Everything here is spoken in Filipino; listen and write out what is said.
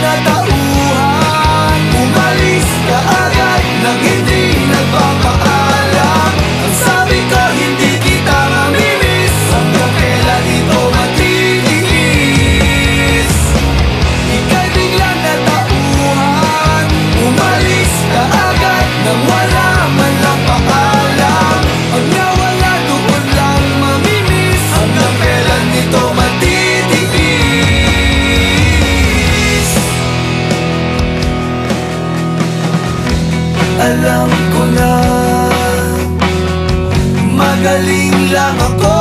una alam ko na Magaling lang ako.